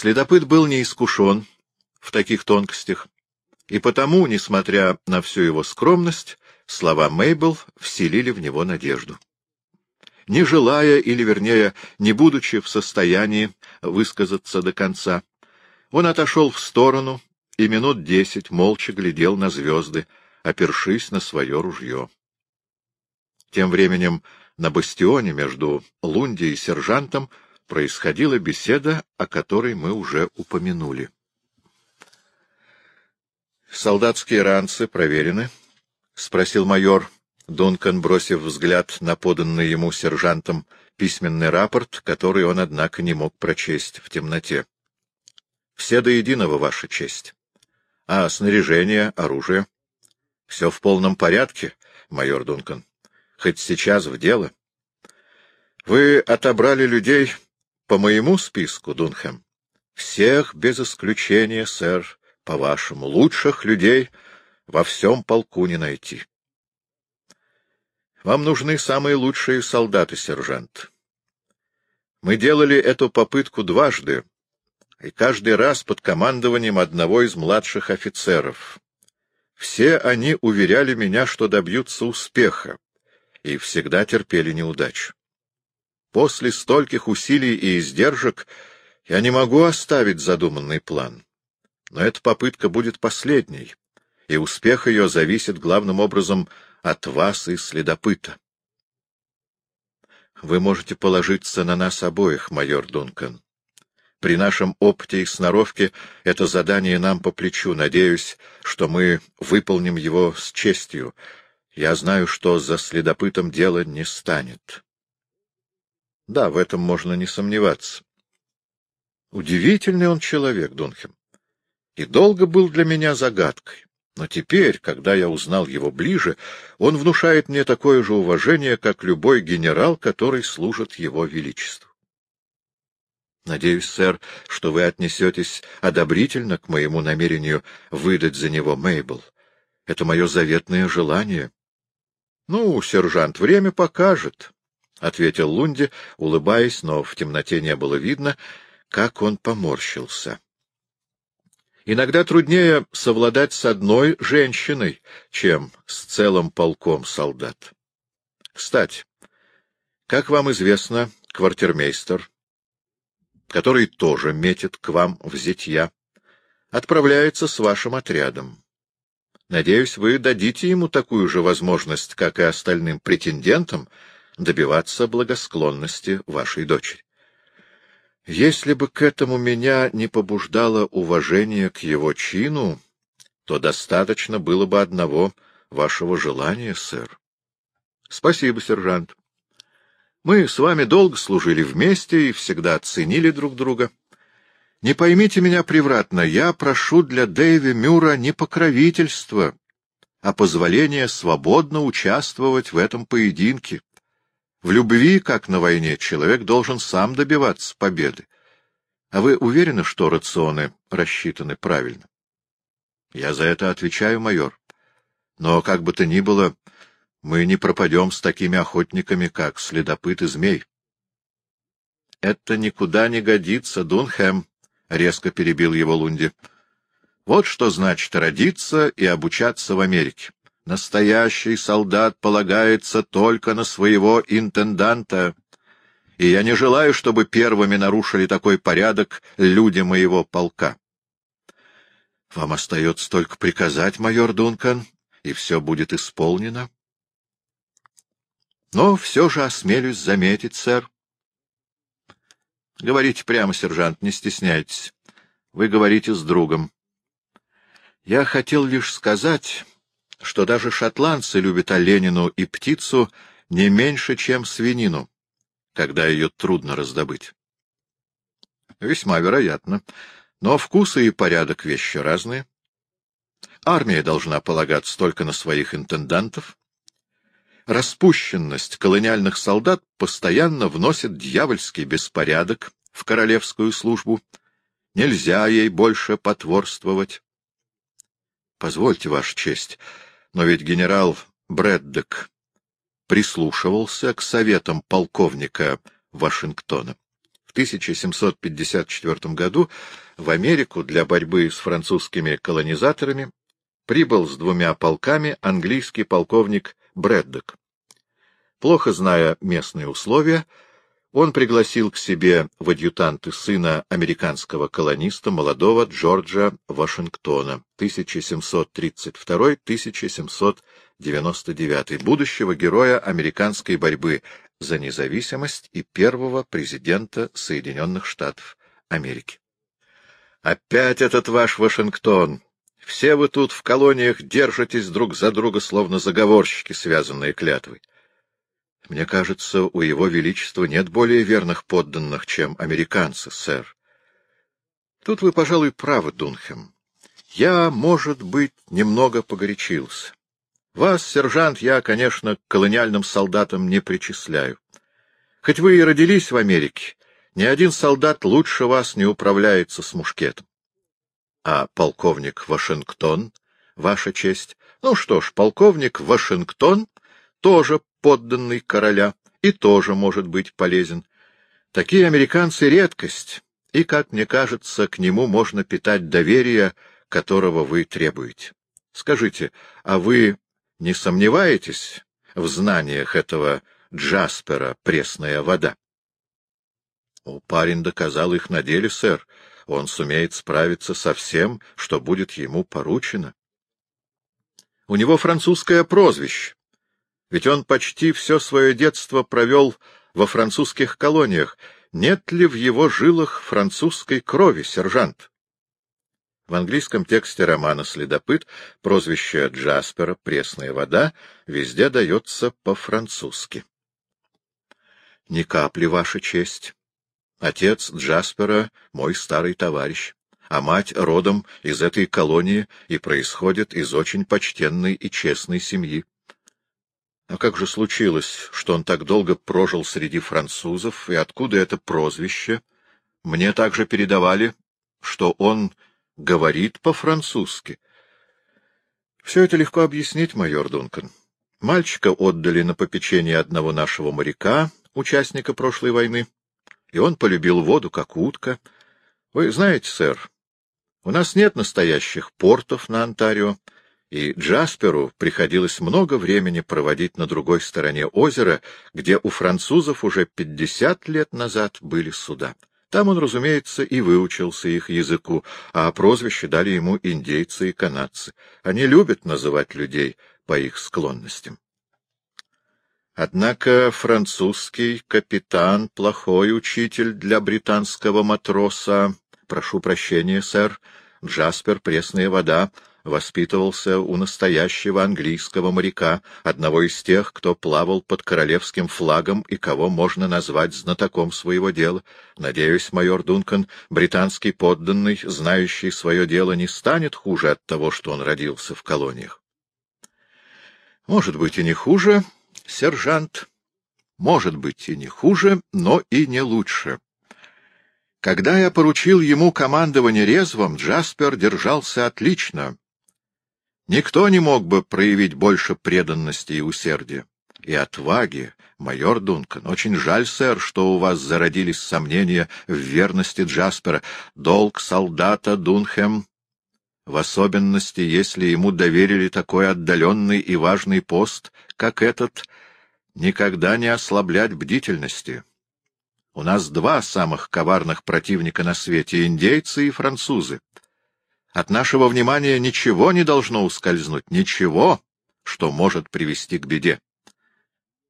Следопыт был неискушен в таких тонкостях, и потому, несмотря на всю его скромность, слова Мейбл вселили в него надежду. Не желая, или, вернее, не будучи в состоянии высказаться до конца, он отошел в сторону и минут десять молча глядел на звезды, опершись на свое ружье. Тем временем на бастионе между Лунди и сержантом происходила беседа, о которой мы уже упомянули. «Солдатские ранцы проверены?» — спросил майор Дункан, бросив взгляд на поданный ему сержантом письменный рапорт, который он, однако, не мог прочесть в темноте. — Все до единого, Ваша честь. — А снаряжение, оружие? — Все в полном порядке, майор Дункан. Хоть сейчас в дело. — Вы отобрали людей по моему списку, Дунхэм? — Всех без исключения, сэр, по-вашему, лучших людей во всем полку не найти. Вам нужны самые лучшие солдаты, сержант. Мы делали эту попытку дважды, и каждый раз под командованием одного из младших офицеров. Все они уверяли меня, что добьются успеха, и всегда терпели неудачу. После стольких усилий и издержек я не могу оставить задуманный план. Но эта попытка будет последней, и успех ее зависит главным образом от вас и следопыта. Вы можете положиться на нас обоих, майор Дункан. При нашем опыте и сноровке это задание нам по плечу. Надеюсь, что мы выполним его с честью. Я знаю, что за следопытом дело не станет. Да, в этом можно не сомневаться. Удивительный он человек, Дунхем и долго был для меня загадкой. Но теперь, когда я узнал его ближе, он внушает мне такое же уважение, как любой генерал, который служит его величеству. Надеюсь, сэр, что вы отнесетесь одобрительно к моему намерению выдать за него Мейбл. Это мое заветное желание. — Ну, сержант, время покажет, — ответил Лунди, улыбаясь, но в темноте не было видно, как он поморщился. Иногда труднее совладать с одной женщиной, чем с целым полком солдат. Кстати, как вам известно, квартирмейстер, который тоже метит к вам в зятья, отправляется с вашим отрядом. Надеюсь, вы дадите ему такую же возможность, как и остальным претендентам, добиваться благосклонности вашей дочери. Если бы к этому меня не побуждало уважение к его чину, то достаточно было бы одного вашего желания, сэр. Спасибо, сержант. Мы с вами долго служили вместе и всегда ценили друг друга. Не поймите меня превратно, я прошу для Дэйви Мюра не покровительства, а позволения свободно участвовать в этом поединке. В любви, как на войне, человек должен сам добиваться победы. А вы уверены, что рационы рассчитаны правильно? Я за это отвечаю, майор. Но, как бы то ни было, мы не пропадем с такими охотниками, как следопыт и змей. — Это никуда не годится, Дунхэм, — резко перебил его Лунди. — Вот что значит родиться и обучаться в Америке. Настоящий солдат полагается только на своего интенданта, и я не желаю, чтобы первыми нарушили такой порядок люди моего полка. Вам остается только приказать, майор Дункан, и все будет исполнено. Но все же осмелюсь заметить, сэр. Говорите прямо, сержант, не стесняйтесь. Вы говорите с другом. Я хотел лишь сказать, что даже шотландцы любят оленину и птицу не меньше, чем свинину, когда ее трудно раздобыть. Весьма вероятно. Но вкусы и порядок — вещи разные. Армия должна полагаться только на своих интендантов. Распущенность колониальных солдат постоянно вносит дьявольский беспорядок в королевскую службу. Нельзя ей больше потворствовать. Позвольте, Ваша честь, но ведь генерал Брэддок прислушивался к советам полковника Вашингтона. В 1754 году в Америку для борьбы с французскими колонизаторами прибыл с двумя полками английский полковник Брэддок. Плохо зная местные условия, он пригласил к себе в адъютанты сына американского колониста, молодого Джорджа Вашингтона, 1732-1799, будущего героя американской борьбы за независимость и первого президента Соединенных Штатов Америки. «Опять этот ваш Вашингтон! Все вы тут в колониях держитесь друг за друга, словно заговорщики, связанные клятвой. Мне кажется, у его величества нет более верных подданных, чем американцы, сэр. Тут вы, пожалуй, правы, Дунхем. Я, может быть, немного погорячился. Вас, сержант, я, конечно, к колониальным солдатам не причисляю. Хоть вы и родились в Америке, ни один солдат лучше вас не управляется с мушкетом. А полковник Вашингтон, ваша честь? Ну что ж, полковник Вашингтон тоже подданный короля и тоже может быть полезен. Такие американцы — редкость, и, как мне кажется, к нему можно питать доверие, которого вы требуете. Скажите, а вы не сомневаетесь в знаниях этого Джаспера «Пресная вода»? О, парень доказал их на деле, сэр. Он сумеет справиться со всем, что будет ему поручено. У него французское прозвище, ведь он почти все свое детство провел во французских колониях. Нет ли в его жилах французской крови, сержант? В английском тексте романа «Следопыт» прозвище Джаспера «Пресная вода» везде дается по-французски. Ни капли, Ваша честь. Отец Джаспера — мой старый товарищ, а мать родом из этой колонии и происходит из очень почтенной и честной семьи. А как же случилось, что он так долго прожил среди французов, и откуда это прозвище? Мне также передавали, что он говорит по-французски. Все это легко объяснить, майор Дункан. Мальчика отдали на попечение одного нашего моряка, участника прошлой войны, и он полюбил воду, как утка. Вы знаете, сэр, у нас нет настоящих портов на Онтарио, и Джасперу приходилось много времени проводить на другой стороне озера, где у французов уже пятьдесят лет назад были суда. Там он, разумеется, и выучился их языку, а прозвище дали ему индейцы и канадцы. Они любят называть людей по их склонностям. Однако французский капитан — плохой учитель для британского матроса. Прошу прощения, сэр, Джаспер — пресная вода — воспитывался у настоящего английского моряка, одного из тех, кто плавал под королевским флагом и кого можно назвать знатоком своего дела. Надеюсь, майор Дункан, британский подданный, знающий свое дело, не станет хуже от того, что он родился в колониях. Может быть, и не хуже, сержант, может быть, и не хуже, но и не лучше. Когда я поручил ему командование резвом, Джаспер держался отлично, Никто не мог бы проявить больше преданности и усердия. И отваги, майор Дункан. Очень жаль, сэр, что у вас зародились сомнения в верности Джаспера. Долг солдата Дунхэм, в особенности, если ему доверили такой отдаленный и важный пост, как этот, никогда не ослаблять бдительности. У нас два самых коварных противника на свете — индейцы и французы. От нашего внимания ничего не должно ускользнуть, ничего, что может привести к беде.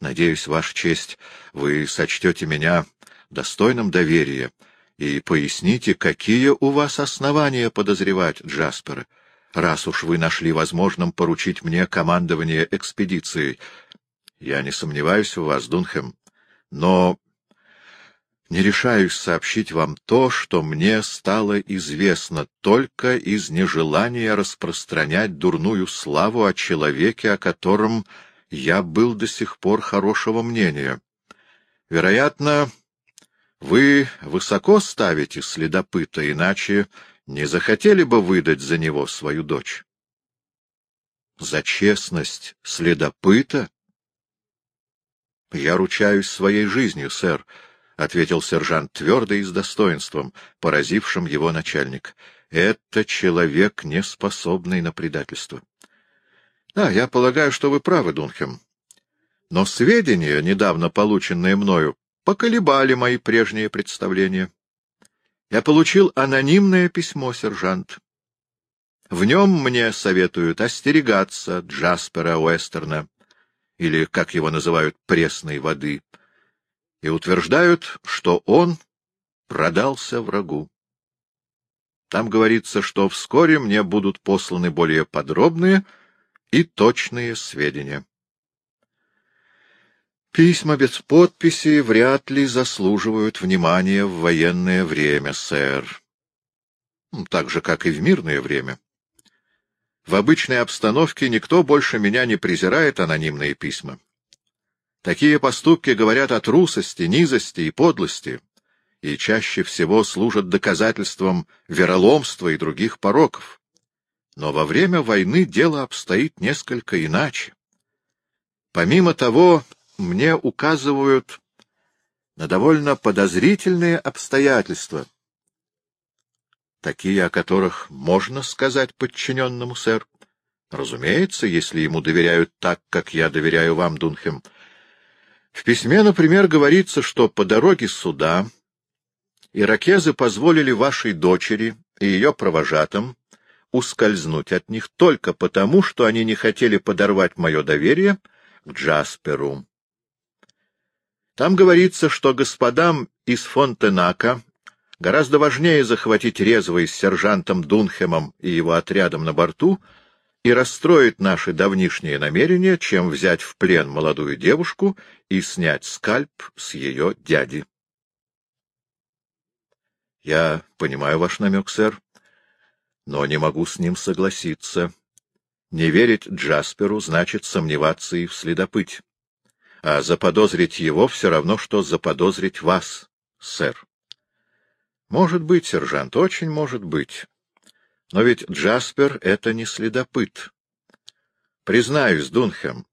Надеюсь, Ваша честь, вы сочтете меня достойным доверия и поясните, какие у вас основания подозревать Джаспера, раз уж вы нашли возможным поручить мне командование экспедицией. Я не сомневаюсь в вас, Дунхем, но не решаюсь сообщить вам то, что мне стало известно только из нежелания распространять дурную славу о человеке, о котором я был до сих пор хорошего мнения. Вероятно, вы высоко ставите следопыта, иначе не захотели бы выдать за него свою дочь. За честность следопыта? Я ручаюсь своей жизнью, сэр, — ответил сержант твердо и с достоинством, поразившим его начальник. — Это человек, не способный на предательство. — Да, я полагаю, что вы правы, Дунхем. Но сведения, недавно полученные мною, поколебали мои прежние представления. Я получил анонимное письмо, сержант. В нем мне советуют остерегаться Джаспера Уэстерна, или, как его называют, пресной воды, и утверждают, что он продался врагу. Там говорится, что вскоре мне будут посланы более подробные и точные сведения. Письма без подписи вряд ли заслуживают внимания в военное время, сэр. Так же, как и в мирное время. В обычной обстановке никто больше меня не презирает анонимные письма. Такие поступки говорят о трусости, низости и подлости, и чаще всего служат доказательством вероломства и других пороков. Но во время войны дело обстоит несколько иначе. Помимо того, мне указывают на довольно подозрительные обстоятельства, такие, о которых можно сказать подчиненному, сэр. Разумеется, если ему доверяют так, как я доверяю вам, Дунхем. В письме, например, говорится, что по дороге сюда иракезы позволили вашей дочери и ее провожатым ускользнуть от них только потому, что они не хотели подорвать мое доверие к Джасперу. Там говорится, что господам из Фонтенака гораздо важнее захватить резвый с сержантом Дунхемом и его отрядом на борту и расстроить наши давнишние намерения, чем взять в плен молодую девушку и снять скальп с ее дяди. Я понимаю ваш намек, сэр, но не могу с ним согласиться. Не верить Джасперу значит сомневаться и в следопыть а заподозрить его все равно, что заподозрить вас, сэр. Может быть, сержант, очень может быть. Но ведь Джаспер — это не следопыт. Признаюсь, Дунхэм,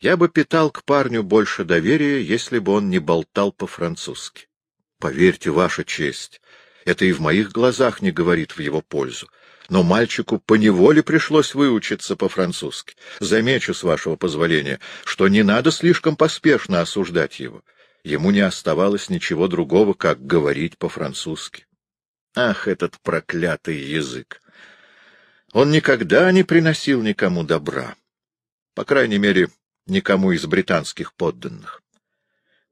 я бы питал к парню больше доверия, если бы он не болтал по-французски. Поверьте, ваша честь, это и в моих глазах не говорит в его пользу но мальчику поневоле пришлось выучиться по-французски. Замечу, с вашего позволения, что не надо слишком поспешно осуждать его. Ему не оставалось ничего другого, как говорить по-французски. Ах, этот проклятый язык! Он никогда не приносил никому добра. По крайней мере, никому из британских подданных.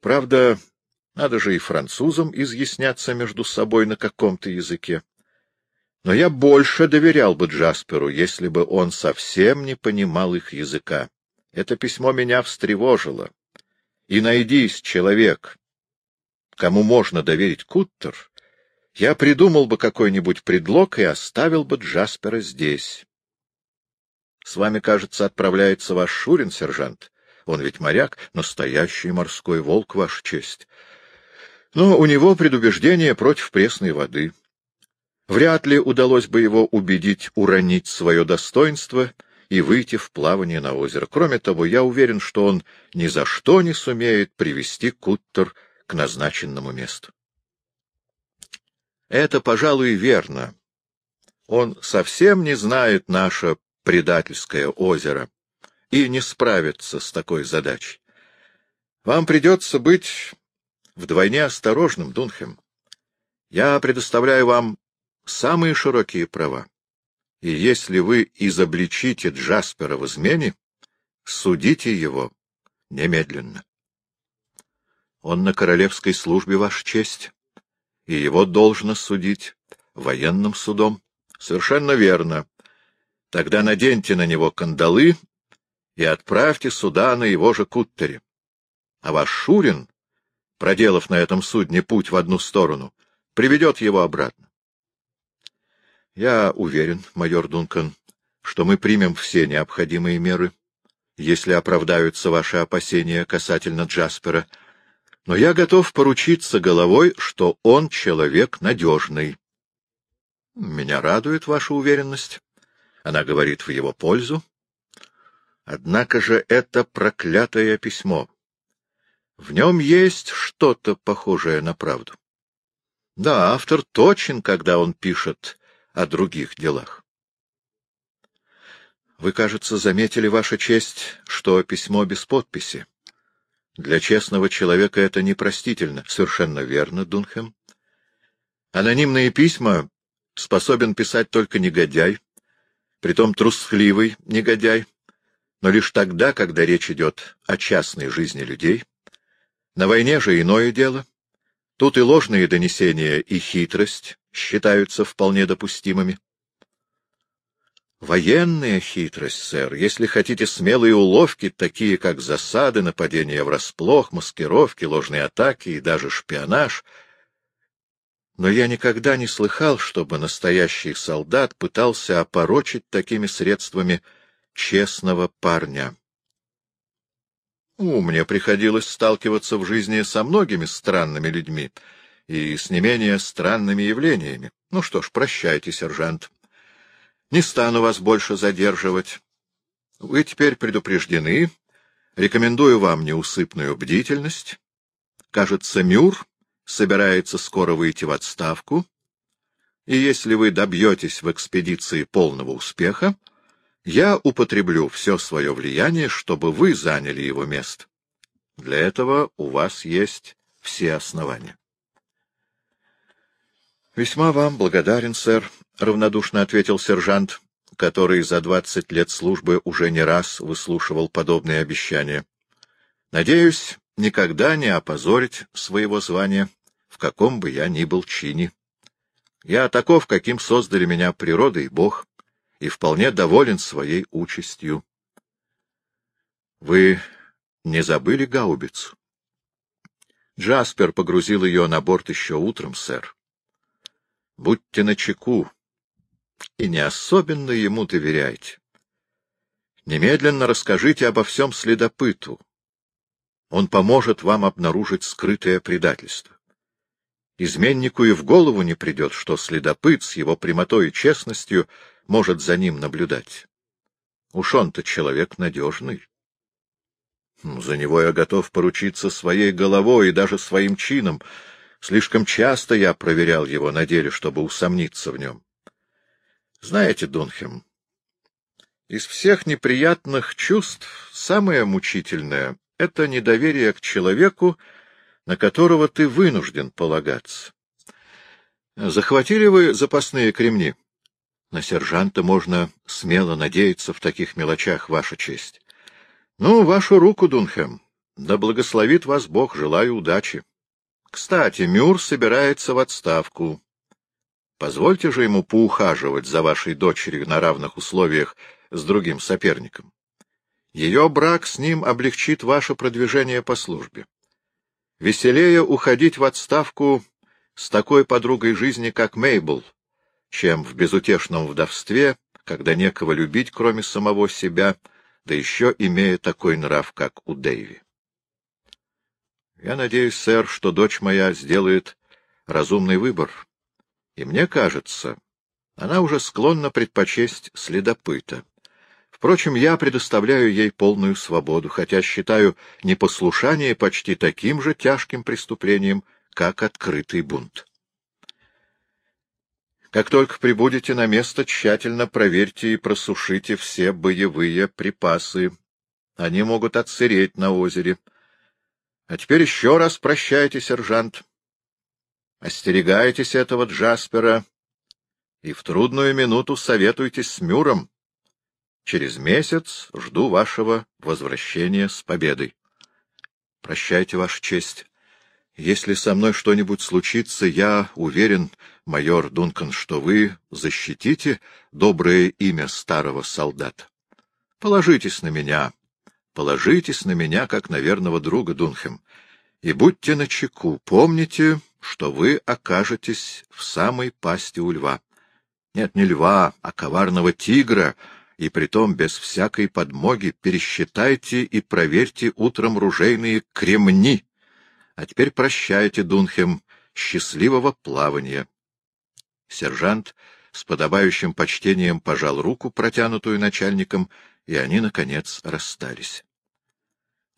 Правда, надо же и французам изъясняться между собой на каком-то языке. Но я больше доверял бы Джасперу, если бы он совсем не понимал их языка. Это письмо меня встревожило. И найдись человек, кому можно доверить Куттер, я придумал бы какой-нибудь предлог и оставил бы Джаспера здесь. С вами, кажется, отправляется ваш Шурин, сержант. Он ведь моряк, настоящий морской волк, ваша честь. Но у него предубеждение против пресной воды. Вряд ли удалось бы его убедить уронить свое достоинство и выйти в плавание на озеро. Кроме того, я уверен, что он ни за что не сумеет привести Куттер к назначенному месту. Это, пожалуй, верно. Он совсем не знает наше предательское озеро и не справится с такой задачей. Вам придется быть вдвойне осторожным, Дунхем. Я предоставляю вам самые широкие права. И если вы изобличите Джаспера в измене, судите его немедленно. Он на королевской службе, Ваша честь, и его должно судить военным судом. Совершенно верно. Тогда наденьте на него кандалы и отправьте суда на его же куттере. А ваш Шурин, проделав на этом судне путь в одну сторону, приведет его обратно. Я уверен, майор Дункан, что мы примем все необходимые меры, если оправдаются ваши опасения касательно Джаспера, но я готов поручиться головой, что он человек надежный. Меня радует ваша уверенность. Она говорит в его пользу. Однако же это проклятое письмо. В нем есть что-то похожее на правду. Да, автор точен, когда он пишет о других делах. Вы, кажется, заметили, Ваша честь, что письмо без подписи. Для честного человека это непростительно. Совершенно верно, Дунхэм. Анонимные письма способен писать только негодяй, притом трусхливый негодяй, но лишь тогда, когда речь идет о частной жизни людей. На войне же иное дело. Тут и ложные донесения, и хитрость считаются вполне допустимыми. Военная хитрость, сэр, если хотите смелые уловки, такие как засады, нападения врасплох, маскировки, ложные атаки и даже шпионаж. Но я никогда не слыхал, чтобы настоящий солдат пытался опорочить такими средствами честного парня. У, мне приходилось сталкиваться в жизни со многими странными людьми и с не менее странными явлениями. Ну что ж, прощайте, сержант. Не стану вас больше задерживать. Вы теперь предупреждены. Рекомендую вам неусыпную бдительность. Кажется, Мюр собирается скоро выйти в отставку, и если вы добьетесь в экспедиции полного успеха, я употреблю все свое влияние, чтобы вы заняли его место. Для этого у вас есть все основания. — Весьма вам благодарен, сэр, — равнодушно ответил сержант, который за двадцать лет службы уже не раз выслушивал подобные обещания. — Надеюсь, никогда не опозорить своего звания, в каком бы я ни был чине. Я таков, каким создали меня природа и Бог, и вполне доволен своей участью. — Вы не забыли гаубицу? Джаспер погрузил ее на борт еще утром, сэр. Будьте начеку и не особенно ему доверяйте. Немедленно расскажите обо всем следопыту. Он поможет вам обнаружить скрытое предательство. Изменнику и в голову не придет, что следопыт с его прямотой и честностью может за ним наблюдать. Уж он-то человек надежный. За него я готов поручиться своей головой и даже своим чином, Слишком часто я проверял его на деле, чтобы усомниться в нем. Знаете, Дунхем, из всех неприятных чувств самое мучительное — это недоверие к человеку, на которого ты вынужден полагаться. Захватили вы запасные кремни? На сержанта можно смело надеяться в таких мелочах, Ваша честь. Ну, вашу руку, Дунхем. Да благословит вас Бог, желаю удачи. Кстати, Мюр собирается в отставку. Позвольте же ему поухаживать за вашей дочерью на равных условиях с другим соперником. Ее брак с ним облегчит ваше продвижение по службе. Веселее уходить в отставку с такой подругой жизни, как Мейбл, чем в безутешном вдовстве, когда некого любить, кроме самого себя, да еще имея такой нрав, как у Дэйви. Я надеюсь, сэр, что дочь моя сделает разумный выбор. И мне кажется, она уже склонна предпочесть следопыта. Впрочем, я предоставляю ей полную свободу, хотя считаю непослушание почти таким же тяжким преступлением, как открытый бунт. Как только прибудете на место, тщательно проверьте и просушите все боевые припасы. Они могут отсыреть на озере, — а теперь еще раз прощайте, сержант. Остерегайтесь этого Джаспера и в трудную минуту советуйтесь с Мюром. Через месяц жду вашего возвращения с победой. Прощайте, Ваша честь. Если со мной что-нибудь случится, я уверен, майор Дункан, что вы защитите доброе имя старого солдата. Положитесь на меня, Положитесь на меня, как на верного друга, Дунхем, и будьте начеку. Помните, что вы окажетесь в самой пасти у льва. Нет, не льва, а коварного тигра, и притом без всякой подмоги пересчитайте и проверьте утром ружейные кремни. А теперь прощайте, Дунхем, счастливого плавания. Сержант с подобающим почтением пожал руку, протянутую начальником, и они, наконец, расстались.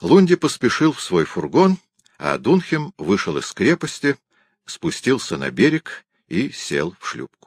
Лунди поспешил в свой фургон а Дунхем вышел из крепости, спустился на берег и сел в шлюпку.